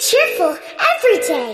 cheerful every day.